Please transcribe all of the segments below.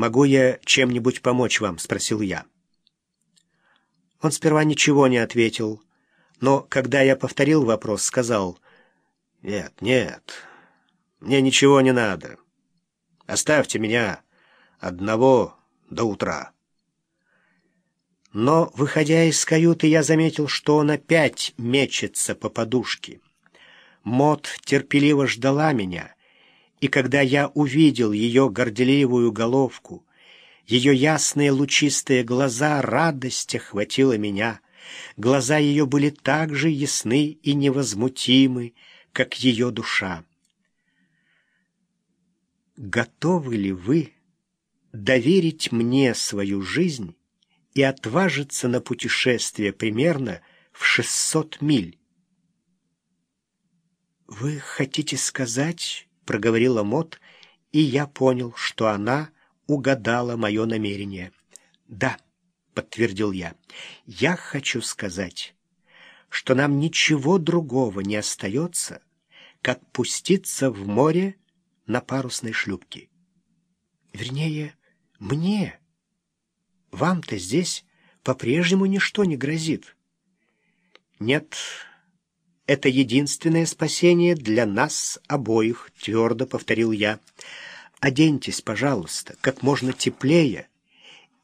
«Могу я чем-нибудь помочь вам?» — спросил я. Он сперва ничего не ответил, но, когда я повторил вопрос, сказал, «Нет, нет, мне ничего не надо. Оставьте меня одного до утра». Но, выходя из каюты, я заметил, что он опять мечется по подушке. Мот терпеливо ждала меня, и когда я увидел ее горделивую головку, ее ясные лучистые глаза, радость охватила меня. Глаза ее были так же ясны и невозмутимы, как ее душа. Готовы ли вы доверить мне свою жизнь и отважиться на путешествие примерно в шестьсот миль? «Вы хотите сказать, — проговорила Мот, и я понял, что она угадала мое намерение. «Да», — подтвердил я, — «я хочу сказать, что нам ничего другого не остается, как пуститься в море на парусной шлюпке. Вернее, мне. Вам-то здесь по-прежнему ничто не грозит. Нет, это единственное спасение для нас обоих, твердо повторил я. Оденьтесь, пожалуйста, как можно теплее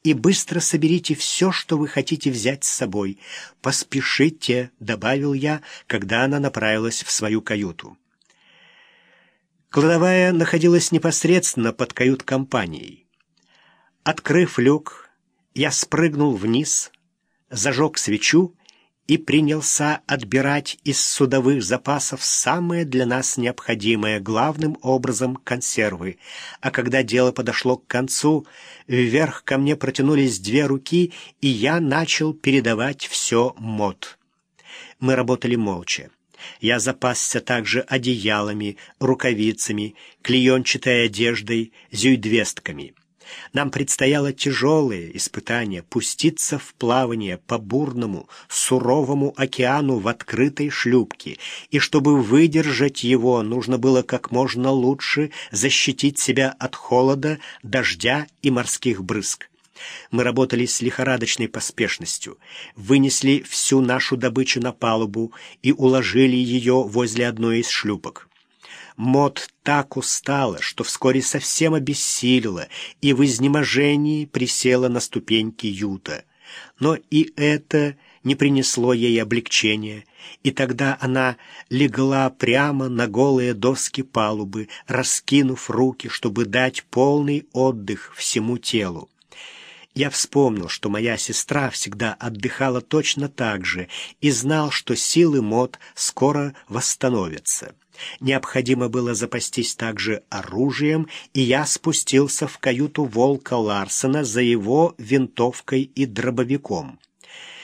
и быстро соберите все, что вы хотите взять с собой. Поспешите, — добавил я, когда она направилась в свою каюту. Кладовая находилась непосредственно под кают-компанией. Открыв люк, я спрыгнул вниз, зажег свечу и принялся отбирать из судовых запасов самое для нас необходимое, главным образом консервы. А когда дело подошло к концу, вверх ко мне протянулись две руки, и я начал передавать все мод. Мы работали молча. Я запасся также одеялами, рукавицами, клеенчатой одеждой, зюйдвестками. Нам предстояло тяжелое испытание — пуститься в плавание по бурному, суровому океану в открытой шлюпке, и чтобы выдержать его, нужно было как можно лучше защитить себя от холода, дождя и морских брызг. Мы работали с лихорадочной поспешностью, вынесли всю нашу добычу на палубу и уложили ее возле одной из шлюпок. Мод так устала, что вскоре совсем обессилила и в изнеможении присела на ступеньки юта. Но и это не принесло ей облегчения, и тогда она легла прямо на голые доски палубы, раскинув руки, чтобы дать полный отдых всему телу. Я вспомнил, что моя сестра всегда отдыхала точно так же и знал, что силы Мод скоро восстановятся. Необходимо было запастись также оружием, и я спустился в каюту Волка Ларсена за его винтовкой и дробовиком.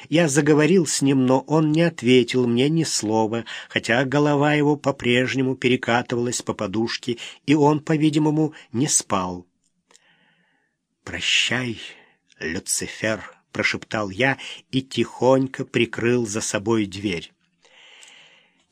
Я заговорил с ним, но он не ответил мне ни слова, хотя голова его по-прежнему перекатывалась по подушке, и он, по-видимому, не спал. «Прощай, Люцифер», — прошептал я и тихонько прикрыл за собой дверь.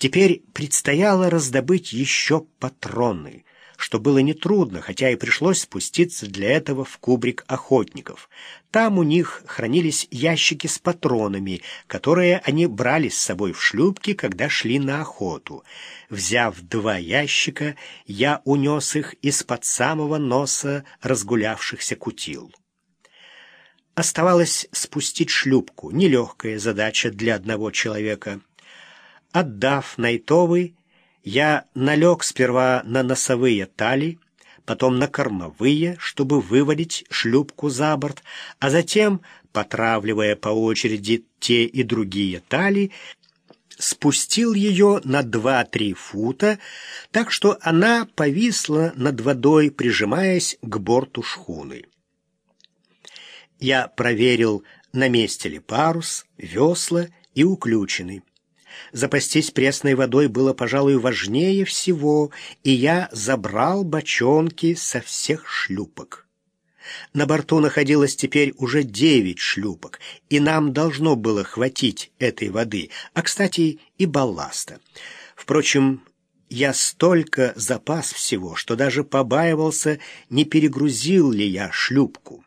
Теперь предстояло раздобыть еще патроны, что было нетрудно, хотя и пришлось спуститься для этого в кубрик охотников. Там у них хранились ящики с патронами, которые они брали с собой в шлюпки, когда шли на охоту. Взяв два ящика, я унес их из-под самого носа разгулявшихся кутил. Оставалось спустить шлюпку, нелегкая задача для одного человека — Отдав Найтовый, я налег сперва на носовые тали, потом на кормовые, чтобы выводить шлюпку за борт, а затем, потравливая по очереди те и другие тали, спустил ее на два-три фута, так что она повисла над водой, прижимаясь к борту шхуны. Я проверил, на месте ли парус, весла и уключены. Запастись пресной водой было, пожалуй, важнее всего, и я забрал бочонки со всех шлюпок. На борту находилось теперь уже девять шлюпок, и нам должно было хватить этой воды, а, кстати, и балласта. Впрочем, я столько запас всего, что даже побаивался, не перегрузил ли я шлюпку.